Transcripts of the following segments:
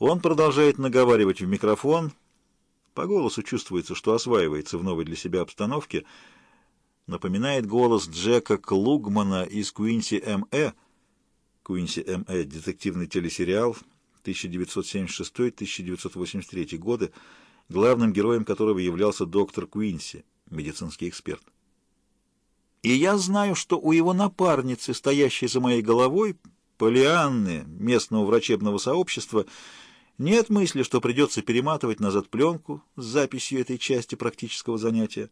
Он продолжает наговаривать в микрофон. По голосу чувствуется, что осваивается в новой для себя обстановке. Напоминает голос Джека Клугмана из Куинси М.Э. Куинси М.Э. детективный телесериал 1976-1983 годы, главным героем которого являлся доктор Куинси, медицинский эксперт. И я знаю, что у его напарницы, стоящей за моей головой, Полианны, местного врачебного сообщества, нет мысли, что придется перематывать назад пленку с записью этой части практического занятия.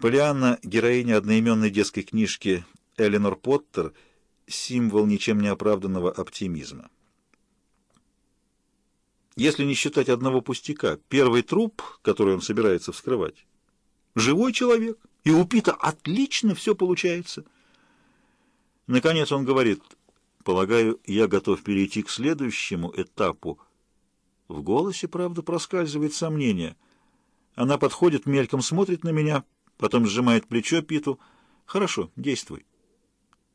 Полианна, героиня одноименной детской книжки Эленор Поттер, символ ничем не оправданного оптимизма. Если не считать одного пустяка, первый труп, который он собирается вскрывать, живой человек, и у Пита отлично все получается. Наконец он говорит, полагаю, я готов перейти к следующему этапу. В голосе, правда, проскальзывает сомнение. Она подходит, мельком смотрит на меня, потом сжимает плечо Питу. Хорошо, действуй.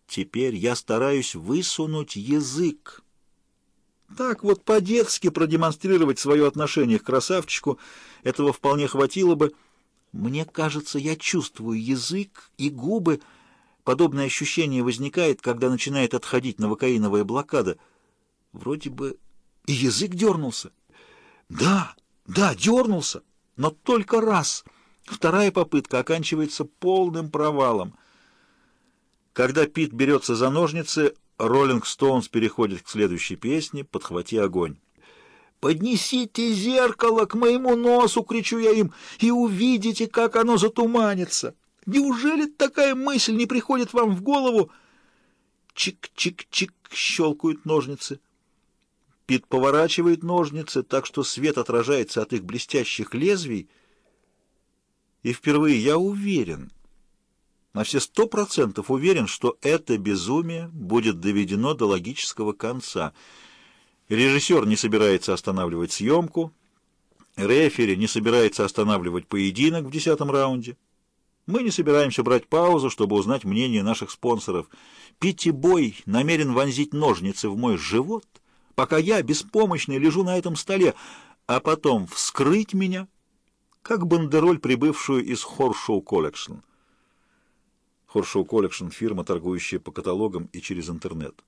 Теперь я стараюсь высунуть язык. Так вот по-детски продемонстрировать свое отношение к красавчику, этого вполне хватило бы. Мне кажется, я чувствую язык и губы. Подобное ощущение возникает, когда начинает отходить новокаиновая блокада. Вроде бы и язык дернулся. Да, да, дернулся, но только раз. Вторая попытка оканчивается полным провалом. Когда Пит берется за ножницы, Роллинг Стоунс переходит к следующей песне «Подхвати огонь». «Поднесите зеркало к моему носу!» — кричу я им. «И увидите, как оно затуманится! Неужели такая мысль не приходит вам в голову?» Чик-чик-чик щелкают ножницы. Пит поворачивает ножницы так, что свет отражается от их блестящих лезвий. И впервые я уверен, на все сто процентов уверен, что это безумие будет доведено до логического конца. Режиссер не собирается останавливать съемку, рефери не собирается останавливать поединок в десятом раунде. Мы не собираемся брать паузу, чтобы узнать мнение наших спонсоров. Питти Бой намерен вонзить ножницы в мой живот, пока я, беспомощный, лежу на этом столе, а потом вскрыть меня, как бандероль, прибывшую из Хоршоу Коллекшн. Хоршоу Коллекшн — фирма, торгующая по каталогам и через интернет.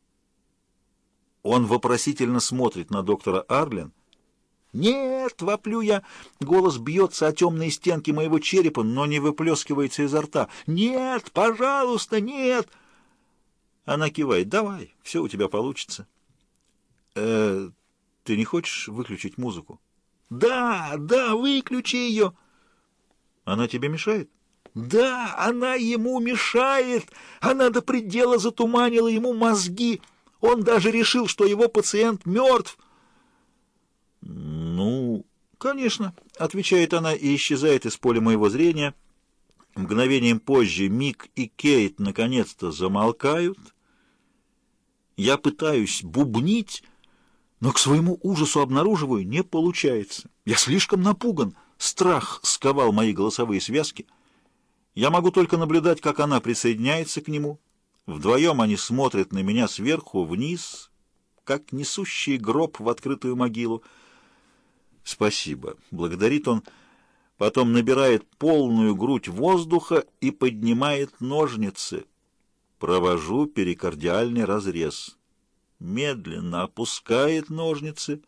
Он вопросительно смотрит на доктора Арлен. «Нет!» — воплю я. Голос бьется о темные стенки моего черепа, но не выплескивается изо рта. «Нет! Пожалуйста, нет!» Она кивает. «Давай, все у тебя получится». «Э, ты не хочешь выключить музыку?» «Да, да, выключи ее!» «Она тебе мешает?» Да, она ему мешает. Она до предела затуманила ему мозги. Он даже решил, что его пациент мертв. Конечно, отвечает она и исчезает из поля моего зрения. Мгновением позже Мик и Кейт наконец-то замолкают. Я пытаюсь бубнить, но к своему ужасу обнаруживаю, не получается. Я слишком напуган. Страх сковал мои голосовые связки — я могу только наблюдать, как она присоединяется к нему. Вдвоем они смотрят на меня сверху вниз, как несущий гроб в открытую могилу. «Спасибо», — благодарит он, потом набирает полную грудь воздуха и поднимает ножницы. Провожу перикардиальный разрез. Медленно опускает ножницы.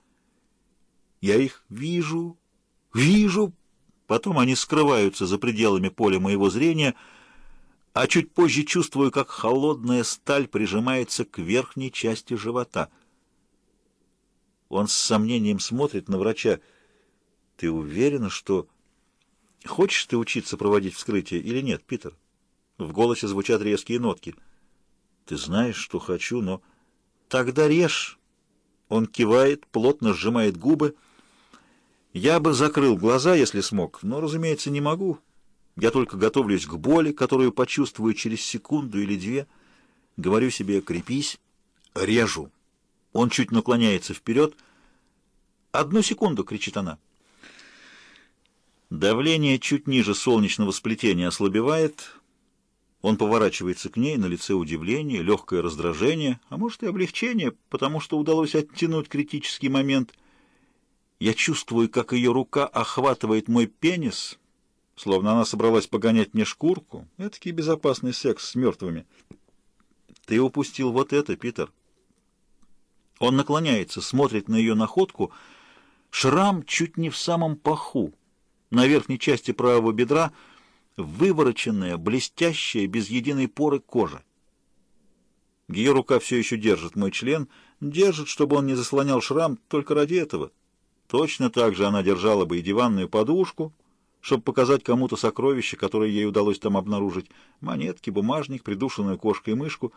Я их вижу, вижу, Потом они скрываются за пределами поля моего зрения, а чуть позже чувствую, как холодная сталь прижимается к верхней части живота. Он с сомнением смотрит на врача. «Ты уверена, что...» «Хочешь ты учиться проводить вскрытие или нет, Питер?» В голосе звучат резкие нотки. «Ты знаешь, что хочу, но...» «Тогда режь!» Он кивает, плотно сжимает губы, я бы закрыл глаза, если смог, но, разумеется, не могу. Я только готовлюсь к боли, которую почувствую через секунду или две. Говорю себе «крепись», режу. Он чуть наклоняется вперед. «Одну секунду!» — кричит она. Давление чуть ниже солнечного сплетения ослабевает. Он поворачивается к ней, на лице удивление, легкое раздражение, а может и облегчение, потому что удалось оттянуть критический момент. Я чувствую, как ее рука охватывает мой пенис, словно она собралась погонять мне шкурку. Этакий безопасный секс с мертвыми. Ты упустил вот это, Питер. Он наклоняется, смотрит на ее находку. Шрам чуть не в самом паху. На верхней части правого бедра вывороченная, блестящая, без единой поры кожа. Ее рука все еще держит мой член, держит, чтобы он не заслонял шрам, только ради этого. Точно так же она держала бы и диванную подушку, чтобы показать кому-то сокровище, которое ей удалось там обнаружить. Монетки, бумажник, придушенную кошкой и мышку.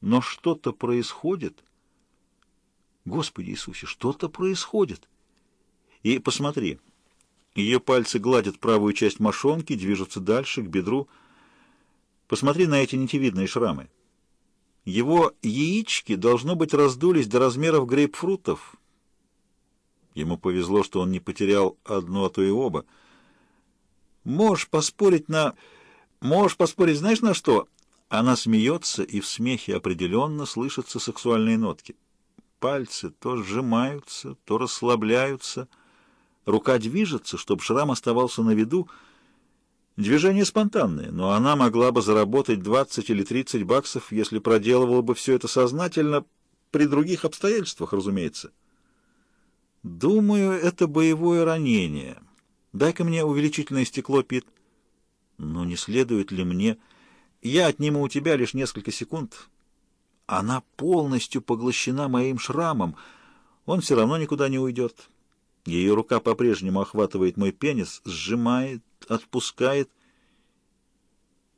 Но что-то происходит. Господи Иисусе, что-то происходит. И посмотри, ее пальцы гладят правую часть мошонки, движутся дальше, к бедру. Посмотри на эти нитевидные шрамы. Его яички, должно быть, раздулись до размеров грейпфрутов. Ему повезло, что он не потерял одно, а то и оба. Можешь поспорить на... Можешь поспорить, знаешь, на что? Она смеется, и в смехе определенно слышатся сексуальные нотки. Пальцы то сжимаются, то расслабляются. Рука движется, чтобы шрам оставался на виду. Движение спонтанное, но она могла бы заработать 20 или 30 баксов, если проделывала бы все это сознательно, при других обстоятельствах, разумеется. Думаю, это боевое ранение. Дай-ка мне увеличительное стекло, Пит. Но не следует ли мне... Я отниму у тебя лишь несколько секунд. Она полностью поглощена моим шрамом. Он все равно никуда не уйдет. Ее рука по-прежнему охватывает мой пенис, сжимает, отпускает.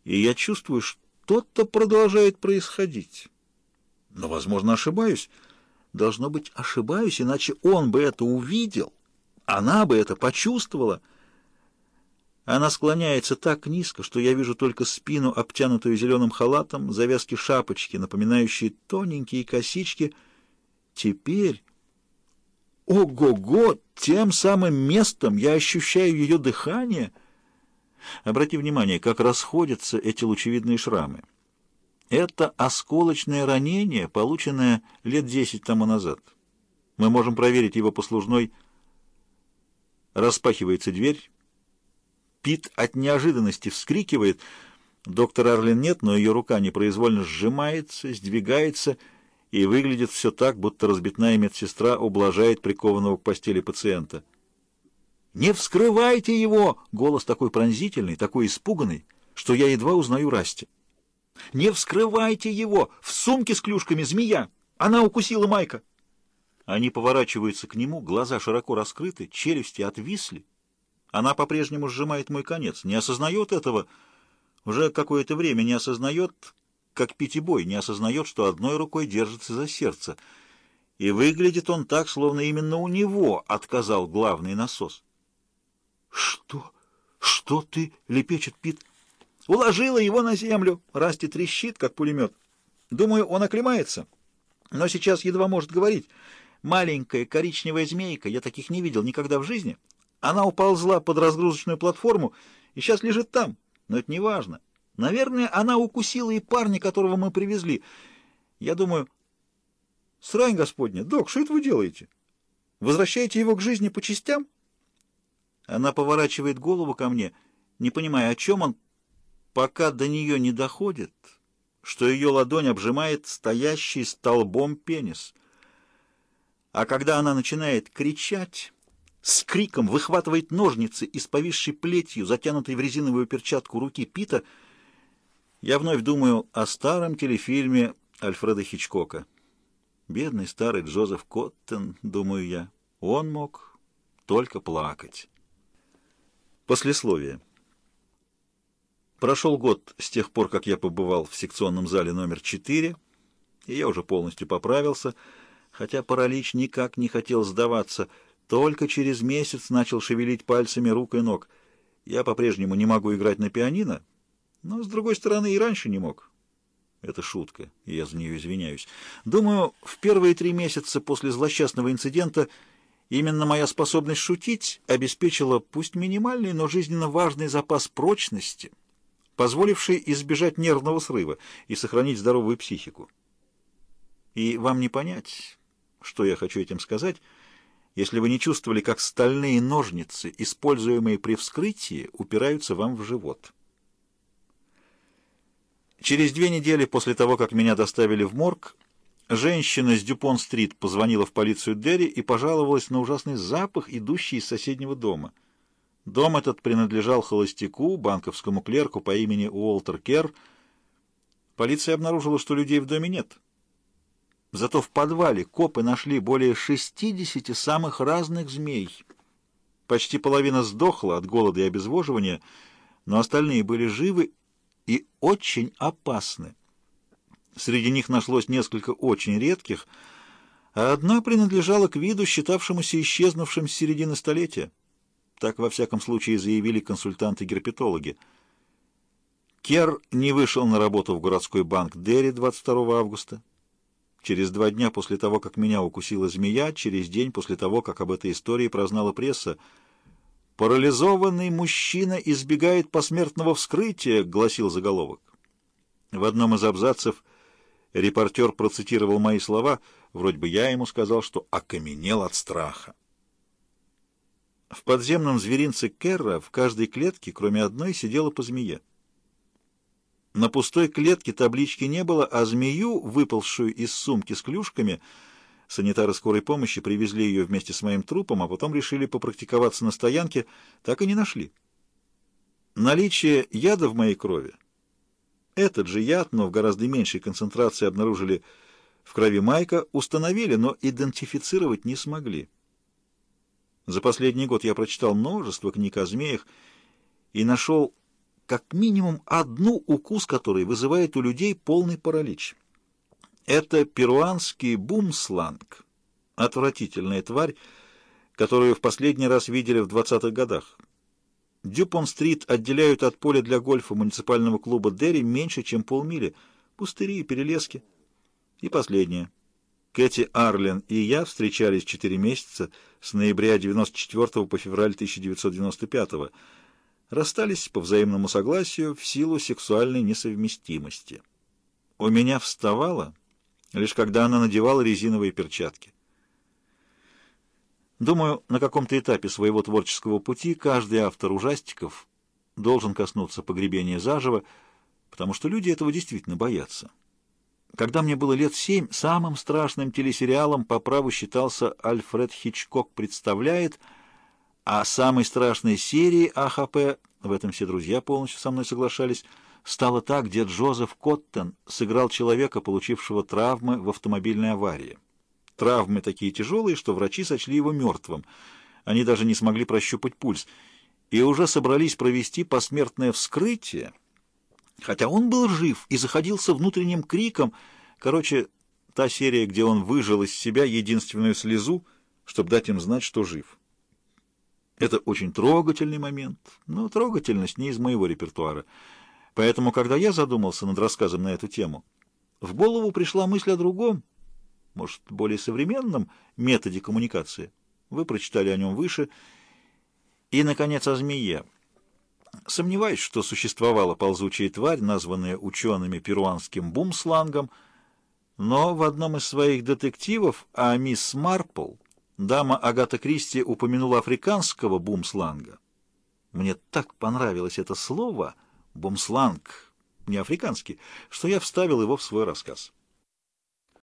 И я чувствую, что-то продолжает происходить. Но, возможно, ошибаюсь. Должно быть, ошибаюсь, иначе он бы это увидел, она бы это почувствовала. Она склоняется так низко, что я вижу только спину, обтянутую зеленым халатом, завязки шапочки, напоминающие тоненькие косички. Теперь... Ого-го! Тем самым местом я ощущаю ее дыхание. Обрати внимание, как расходятся эти лучевидные шрамы. Это осколочное ранение, полученное лет десять тому назад. Мы можем проверить его послужной. Распахивается дверь. Пит от неожиданности вскрикивает. Доктор Арлин нет, но ее рука непроизвольно сжимается, сдвигается и выглядит все так, будто разбитная медсестра ублажает прикованного к постели пациента. «Не вскрывайте его!» — голос такой пронзительный, такой испуганный, что я едва узнаю Расти. «Не вскрывайте его! В сумке с клюшками змея! Она укусила Майка!» Они поворачиваются к нему, глаза широко раскрыты, челюсти отвисли. Она по-прежнему сжимает мой конец, не осознает этого, уже какое-то время не осознает, как Питибой не осознает, что одной рукой держится за сердце. И выглядит он так, словно именно у него отказал главный насос. «Что? Что ты?» — лепечет Пит. Уложила его на землю. Расти трещит, как пулемет. Думаю, он оклемается. Но сейчас едва может говорить. Маленькая коричневая змейка, я таких не видел никогда в жизни. Она уползла под разгрузочную платформу и сейчас лежит там. Но это не важно. Наверное, она укусила и парня, которого мы привезли. Я думаю, срань господня, док, что это вы делаете? Возвращаете его к жизни по частям? Она поворачивает голову ко мне, не понимая, о чем он, пока до нее не доходит, что ее ладонь обжимает стоящий столбом пенис. А когда она начинает кричать, с криком выхватывает ножницы из повисшей плетью, затянутой в резиновую перчатку руки Пита, я вновь думаю о старом телефильме Альфреда Хичкока. Бедный старый Джозеф Коттен, думаю я, он мог только плакать. Послесловие. Прошел год с тех пор, как я побывал в секционном зале номер 4, и я уже полностью поправился, хотя паралич никак не хотел сдаваться, только через месяц начал шевелить пальцами рук и ног. Я по-прежнему не могу играть на пианино, но, с другой стороны, и раньше не мог. Это шутка, и я за нее извиняюсь. Думаю, в первые три месяца после злосчастного инцидента именно моя способность шутить обеспечила пусть минимальный, но жизненно важный запас прочности — позволивший избежать нервного срыва и сохранить здоровую психику. И вам не понять, что я хочу этим сказать, если вы не чувствовали, как стальные ножницы, используемые при вскрытии, упираются вам в живот. Через две недели после того, как меня доставили в морг, женщина с Дюпон-стрит позвонила в полицию Дерри и пожаловалась на ужасный запах, идущий из соседнего дома. Дом этот принадлежал холостяку, банковскому клерку по имени Уолтер Керр. Полиция обнаружила, что людей в доме нет. Зато в подвале копы нашли более 60 самых разных змей. Почти половина сдохла от голода и обезвоживания, но остальные были живы и очень опасны. Среди них нашлось несколько очень редких, а одна принадлежала к виду, считавшемуся исчезнувшим с середины столетия. Так, во всяком случае, заявили консультанты-герпетологи. Кер не вышел на работу в городской банк Дерри 22 августа. Через два дня после того, как меня укусила змея, через день после того, как об этой истории прознала пресса, «Парализованный мужчина избегает посмертного вскрытия», — гласил заголовок. В одном из абзацев репортер процитировал мои слова, вроде бы я ему сказал, что окаменел от страха. В подземном зверинце Керра в каждой клетке, кроме одной, сидела по змее. На пустой клетке таблички не было, а змею, выползшую из сумки с клюшками, санитары скорой помощи привезли ее вместе с моим трупом, а потом решили попрактиковаться на стоянке, так и не нашли. Наличие яда в моей крови. Этот же яд, но в гораздо меньшей концентрации обнаружили в крови Майка, установили, но идентифицировать не смогли. За последний год я прочитал множество книг о змеях и нашел как минимум одну, укус которой вызывает у людей полный паралич. Это перуанский бумсланг, отвратительная тварь, которую в последний раз видели в 20-х годах. Дюпон-стрит отделяют от поля для гольфа муниципального клуба Дерри меньше, чем полмили. Пустыри и перелески. И последнее. Кэти Арлен и я встречались четыре месяца с ноября 94 по февраль 1995 года расстались по взаимному согласию в силу сексуальной несовместимости. У меня вставало, лишь когда она надевала резиновые перчатки. Думаю, на каком-то этапе своего творческого пути каждый автор ужастиков должен коснуться погребения заживо, потому что люди этого действительно боятся. Когда мне было лет семь, самым страшным телесериалом по праву считался «Альфред Хичкок представляет», а самой страшной серией АХП, в этом все друзья полностью со мной соглашались, стало так, где Джозеф Коттен сыграл человека, получившего травмы в автомобильной аварии. Травмы такие тяжелые, что врачи сочли его мертвым. Они даже не смогли прощупать пульс. И уже собрались провести посмертное вскрытие, хотя он был жив и заходился внутренним криком. Короче, та серия, где он выжил из себя единственную слезу, чтобы дать им знать, что жив. Это очень трогательный момент, но трогательность не из моего репертуара. Поэтому, когда я задумался над рассказом на эту тему, в голову пришла мысль о другом, может, более современном методе коммуникации. Вы прочитали о нем выше. И, наконец, о змее. Сомневаюсь, что существовала ползучая тварь, названная учеными перуанским бумслангом, но в одном из своих детективов о мисс Марпл дама Агата Кристи упомянула африканского бумсланга. Мне так понравилось это слово «бумсланг», не африканский, что я вставил его в свой рассказ.